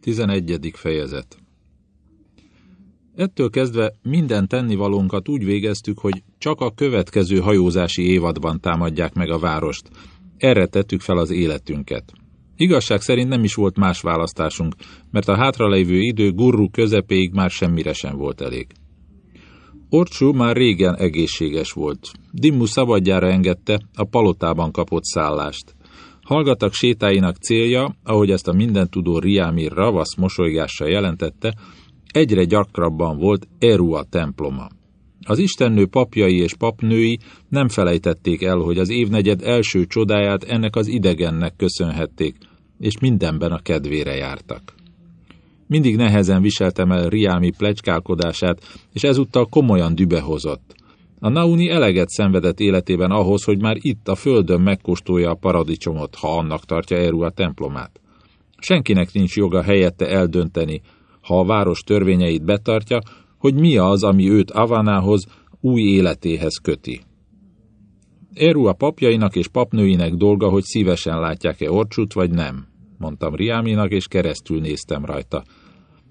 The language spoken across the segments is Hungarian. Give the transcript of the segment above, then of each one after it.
11. fejezet Ettől kezdve minden tennivalónkat úgy végeztük, hogy csak a következő hajózási évadban támadják meg a várost. Erre tettük fel az életünket. Igazság szerint nem is volt más választásunk, mert a hátralévő idő gurru közepéig már semmire sem volt elég. Orcsú már régen egészséges volt. Dimmu szabadjára engedte, a palotában kapott szállást. Hallgatak sétáinak célja, ahogy ezt a mindentudó Riámir ravasz mosolygással jelentette, egyre gyakrabban volt Erua temploma. Az istennő papjai és papnői nem felejtették el, hogy az évnegyed első csodáját ennek az idegennek köszönhették, és mindenben a kedvére jártak. Mindig nehezen viseltem el Riámi plecskálkodását, és ezúttal komolyan dübehozott. A Nauni eleget szenvedett életében ahhoz, hogy már itt a földön megkóstolja a paradicsomot, ha annak tartja Eru a templomát. Senkinek nincs joga helyette eldönteni, ha a város törvényeit betartja, hogy mi az, ami őt Avanához, új életéhez köti. Eru a papjainak és papnőinek dolga, hogy szívesen látják-e Orcsút, vagy nem, mondtam Riáminak, és keresztül néztem rajta.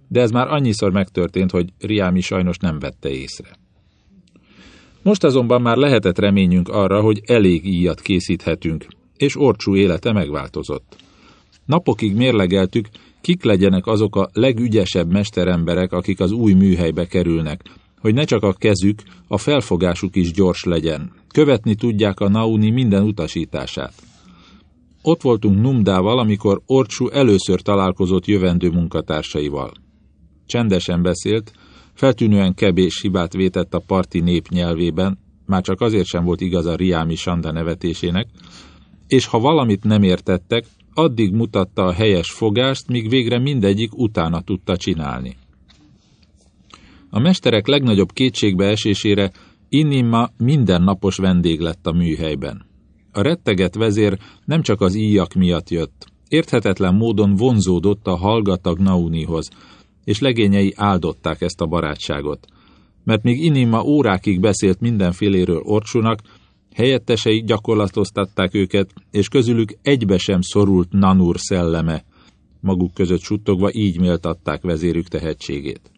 De ez már annyiszor megtörtént, hogy Riámi sajnos nem vette észre. Most azonban már lehetett reményünk arra, hogy elég íjat készíthetünk, és Orcsú élete megváltozott. Napokig mérlegeltük, kik legyenek azok a legügyesebb mesteremberek, akik az új műhelybe kerülnek, hogy ne csak a kezük, a felfogásuk is gyors legyen. Követni tudják a Nauni minden utasítását. Ott voltunk Numdával, amikor Orcsú először találkozott jövendő munkatársaival. Csendesen beszélt, Feltűnően kevés hibát vétett a parti nép nyelvében, már csak azért sem volt igaz a Riámi Sanda nevetésének, és ha valamit nem értettek, addig mutatta a helyes fogást, míg végre mindegyik utána tudta csinálni. A mesterek legnagyobb kétségbe esésére Innimma mindennapos vendég lett a műhelyben. A retteget vezér nem csak az íjak miatt jött, érthetetlen módon vonzódott a hallgatag Naunihoz, és legényei áldották ezt a barátságot. Mert míg Inima órákig beszélt mindenféléről Orcsunak, helyettesei gyakorlatoztatták őket, és közülük egybe sem szorult Nanur szelleme, maguk között suttogva így méltatták vezérük tehetségét.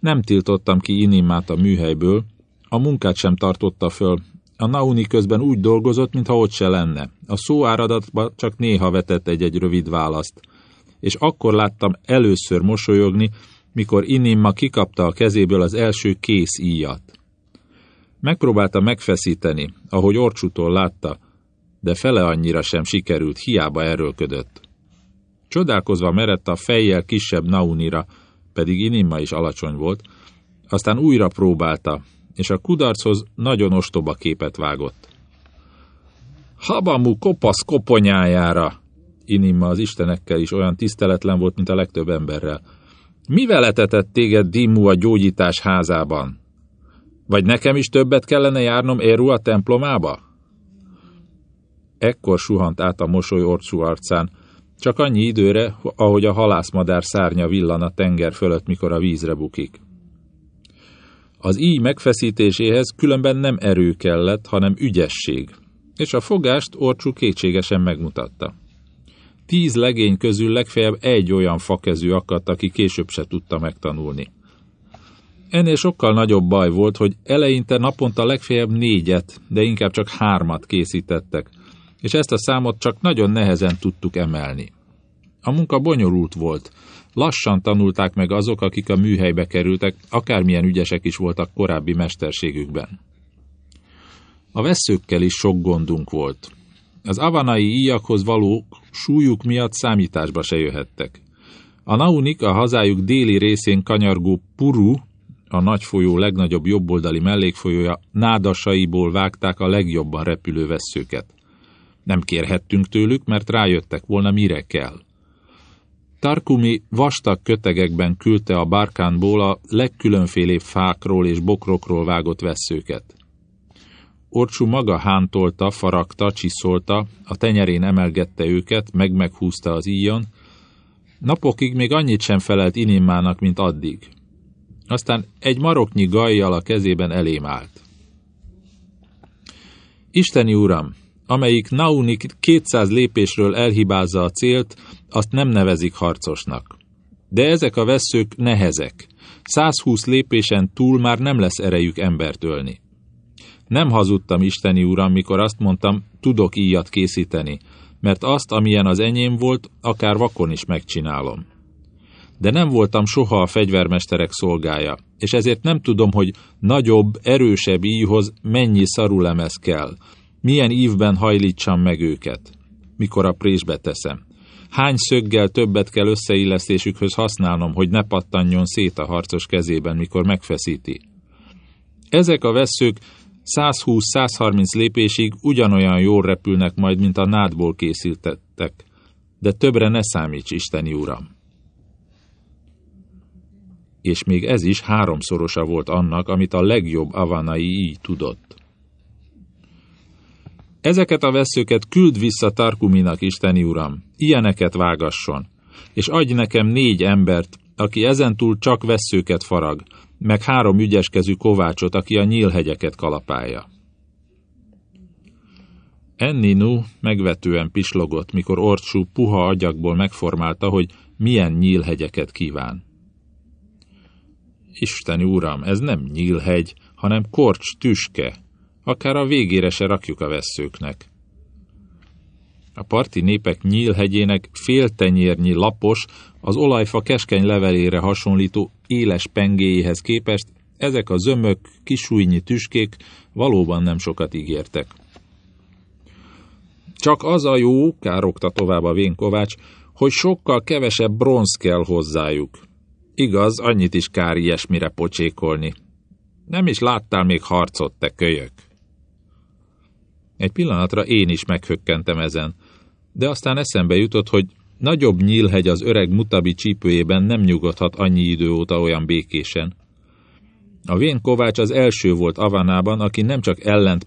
Nem tiltottam ki Inimát a műhelyből, a munkát sem tartotta föl, a Nauni közben úgy dolgozott, mintha ott se lenne. A szó áradatba csak néha vetett egy-egy rövid választ és akkor láttam először mosolyogni, mikor Inimma kikapta a kezéből az első kész íjat. Megpróbálta megfeszíteni, ahogy Orcsútól látta, de fele annyira sem sikerült, hiába erőlködött. Csodálkozva merett a fejjel kisebb Naunira, pedig Inimma is alacsony volt, aztán újra próbálta, és a kudarchoz nagyon ostoba képet vágott. Habamu kopasz koponyájára, Inimma az istenekkel is olyan tiszteletlen volt, mint a legtöbb emberrel. Mivel etetett téged Dimmu a gyógyítás házában? Vagy nekem is többet kellene járnom Eru a templomába? Ekkor suhant át a mosoly orcsú arcán, csak annyi időre, ahogy a halászmadár szárnya villan a tenger fölött, mikor a vízre bukik. Az íj megfeszítéséhez különben nem erő kellett, hanem ügyesség, és a fogást Orcsú kétségesen megmutatta. Tíz legény közül legfeljebb egy olyan fakezű akadt, aki később se tudta megtanulni. Ennél sokkal nagyobb baj volt, hogy eleinte naponta legfeljebb négyet, de inkább csak hármat készítettek, és ezt a számot csak nagyon nehezen tudtuk emelni. A munka bonyolult volt. Lassan tanulták meg azok, akik a műhelybe kerültek, akármilyen ügyesek is voltak korábbi mesterségükben. A veszőkkel is sok gondunk volt. Az avanai íjakhoz való súlyuk miatt számításba se jöhettek. A Naunik a hazájuk déli részén kanyargó Puru, a nagy folyó legnagyobb jobboldali mellékfolyója nádasaiból vágták a legjobban repülő vesszőket. Nem kérhettünk tőlük, mert rájöttek volna, mire kell. Tarkumi vastag kötegekben küldte a bárkánból a legkülönfélébb fákról és bokrokról vágott vesszőket. Orcsú maga hántolta, faragta, csiszolta, a tenyerén emelgette őket, meg-meghúzta az íjon. Napokig még annyit sem felelt Inimmának, mint addig. Aztán egy maroknyi gajjal a kezében elém állt. Isteni uram, amelyik Naunik 200 lépésről elhibázza a célt, azt nem nevezik harcosnak. De ezek a veszők nehezek. 120 lépésen túl már nem lesz erejük embert ölni. Nem hazudtam, Isteni Uram, mikor azt mondtam, tudok íjat készíteni, mert azt, amilyen az enyém volt, akár vakon is megcsinálom. De nem voltam soha a fegyvermesterek szolgája, és ezért nem tudom, hogy nagyobb, erősebb íjhoz mennyi szarulemez kell, milyen ívben hajlítsam meg őket, mikor a présbe teszem. Hány szöggel többet kell összeillesztésükhöz használnom, hogy ne pattanjon szét a harcos kezében, mikor megfeszíti. Ezek a vesszők 120-130 lépésig ugyanolyan jól repülnek majd, mint a nádból készítettek, de többre ne számíts, Isteni Uram. És még ez is háromszorosa volt annak, amit a legjobb avanai így tudott. Ezeket a veszőket küld vissza Tarkuminak, Isteni Uram, ilyeneket vágasson, és adj nekem négy embert, aki ezentúl csak veszőket farag, meg három ügyeskezű kovácsot, aki a nyílhegyeket kalapálja. Enninu megvetően pislogott, mikor Orcsú puha agyakból megformálta, hogy milyen nyílhegyeket kíván. Isteni uram, ez nem nyílhegy, hanem korcs tüske, akár a végére se rakjuk a vesszőknek. A parti népek nyílhegyének féltenyérnyi lapos, az olajfa keskeny levelére hasonlító éles pengéjéhez képest ezek a zömök, kisújnyi tüskék valóban nem sokat ígértek. Csak az a jó, károkta tovább a Vénkovács, hogy sokkal kevesebb bronz kell hozzájuk. Igaz, annyit is kár ilyesmire pocsékolni. Nem is láttál még harcot, te kölyök. Egy pillanatra én is meghökkentem ezen, de aztán eszembe jutott, hogy nagyobb nyílhegy az öreg mutabi csípőjében nem nyugodhat annyi idő óta olyan békésen. A vén Kovács az első volt Avanában, aki nem csak ellent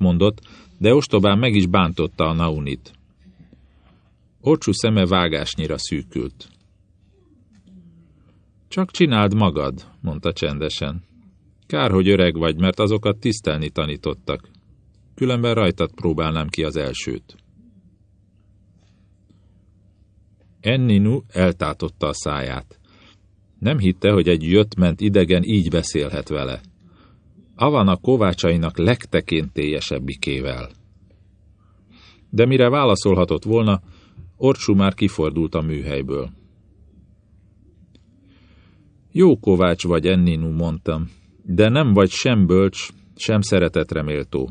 de ostobán meg is bántotta a Naunit. Orcsú szeme vágásnyira szűkült. Csak csináld magad, mondta csendesen. Kár, hogy öreg vagy, mert azokat tisztelni tanítottak. Különben rajtad próbálnám ki az elsőt. Enninu eltátotta a száját. Nem hitte, hogy egy jött-ment idegen így beszélhet vele. Avana kovácsainak legtekintélyesebbbikével. De mire válaszolhatott volna, Orcsú már kifordult a műhelyből. Jó kovács vagy, Enninu, mondtam, de nem vagy sem bölcs, sem szeretetreméltó.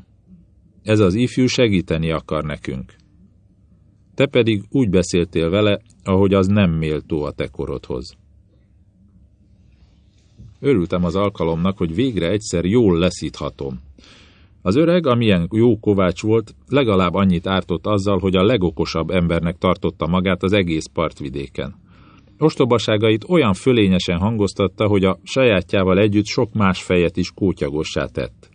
Ez az ifjú segíteni akar nekünk. Te pedig úgy beszéltél vele, ahogy az nem méltó a te korodhoz. Örültem az alkalomnak, hogy végre egyszer jól leszíthatom. Az öreg, amilyen jó kovács volt, legalább annyit ártott azzal, hogy a legokosabb embernek tartotta magát az egész partvidéken. Ostobaságait olyan fölényesen hangoztatta, hogy a sajátjával együtt sok más fejet is kótyagossá tett.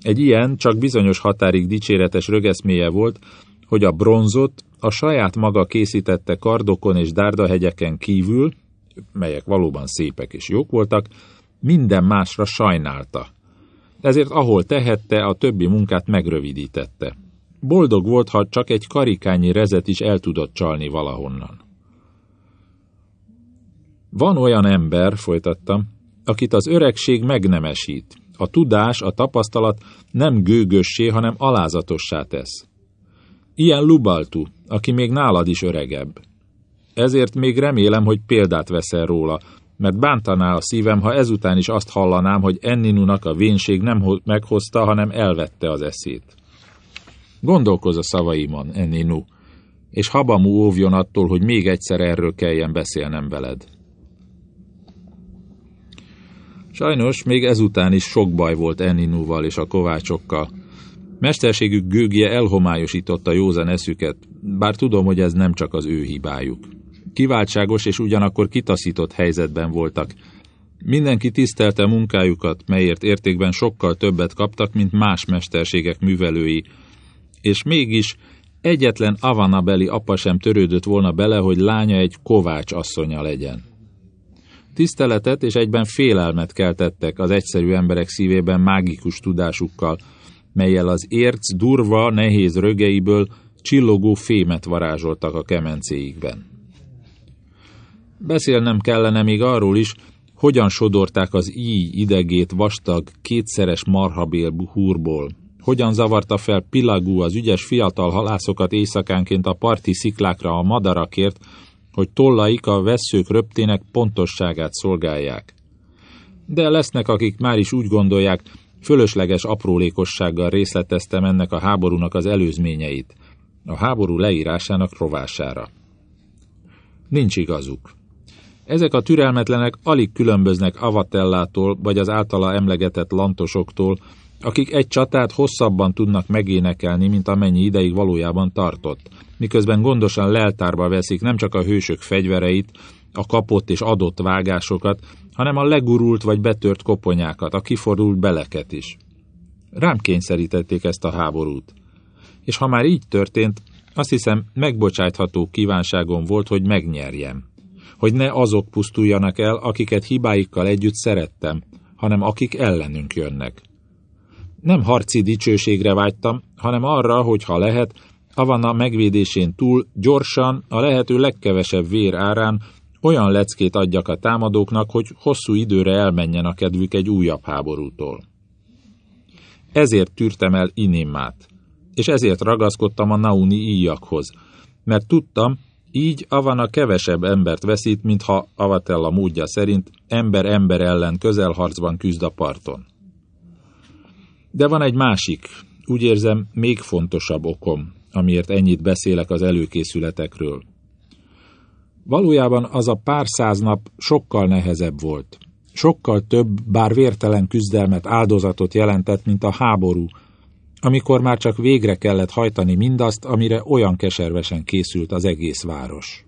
Egy ilyen, csak bizonyos határig dicséretes rögeszméje volt, hogy a bronzot a saját maga készítette kardokon és dárdahegyeken kívül, melyek valóban szépek és jók voltak, minden másra sajnálta. Ezért ahol tehette, a többi munkát megrövidítette. Boldog volt, ha csak egy karikányi rezet is el tudott csalni valahonnan. Van olyan ember, folytattam, akit az öregség megnemesít. A tudás, a tapasztalat nem gőgössé, hanem alázatossá tesz. Ilyen Lubaltu, aki még nálad is öregebb. Ezért még remélem, hogy példát veszel róla, mert bántaná a szívem, ha ezután is azt hallanám, hogy Enninunak a vénség nem meghozta, hanem elvette az eszét. Gondolkozz a szavaimon, Enninu, és habamú óvjon attól, hogy még egyszer erről kelljen beszélnem veled. Sajnos még ezután is sok baj volt Enninuval és a kovácsokkal, Mesterségük gőgje elhomályosította józan eszüket, bár tudom, hogy ez nem csak az ő hibájuk. Kiváltságos és ugyanakkor kitaszított helyzetben voltak. Mindenki tisztelte munkájukat, melyért értékben sokkal többet kaptak, mint más mesterségek művelői, és mégis egyetlen Avanabeli apa sem törődött volna bele, hogy lánya egy kovács asszonya legyen. Tiszteletet és egyben félelmet keltettek az egyszerű emberek szívében mágikus tudásukkal, melyel az érc durva, nehéz rögeiből csillogó fémet varázsoltak a kemencéikben. Beszélnem kellene még arról is, hogyan sodorták az íj idegét vastag, kétszeres marhabél húrból, hogyan zavarta fel Pilagú az ügyes fiatal halászokat éjszakánként a parti sziklákra a madarakért, hogy tollaik a vesszők röptének pontosságát szolgálják. De lesznek, akik már is úgy gondolják, fölösleges aprólékossággal részleteztem ennek a háborúnak az előzményeit, a háború leírásának rovására. Nincs igazuk. Ezek a türelmetlenek alig különböznek Avatellától vagy az általa emlegetett lantosoktól, akik egy csatát hosszabban tudnak megénekelni, mint amennyi ideig valójában tartott, miközben gondosan leltárba veszik nem csak a hősök fegyvereit, a kapott és adott vágásokat, hanem a legurult vagy betört koponyákat, a kifordult beleket is. Rám kényszerítették ezt a háborút. És ha már így történt, azt hiszem megbocsájtható kívánságom volt, hogy megnyerjem. Hogy ne azok pusztuljanak el, akiket hibáikkal együtt szerettem, hanem akik ellenünk jönnek. Nem harci dicsőségre vágytam, hanem arra, hogy ha lehet, Avanna megvédésén túl gyorsan, a lehető legkevesebb vér árán olyan leckét adjak a támadóknak, hogy hosszú időre elmenjen a kedvük egy újabb háborútól. Ezért tűrtem el Inimmát, és ezért ragaszkodtam a Nauni íjakhoz, mert tudtam, így Avana kevesebb embert veszít, mintha Avatella módja szerint ember ember ellen közelharcban küzd a parton. De van egy másik, úgy érzem, még fontosabb okom, amiért ennyit beszélek az előkészületekről. Valójában az a pár száz nap sokkal nehezebb volt. Sokkal több, bár vértelen küzdelmet, áldozatot jelentett, mint a háború, amikor már csak végre kellett hajtani mindazt, amire olyan keservesen készült az egész város.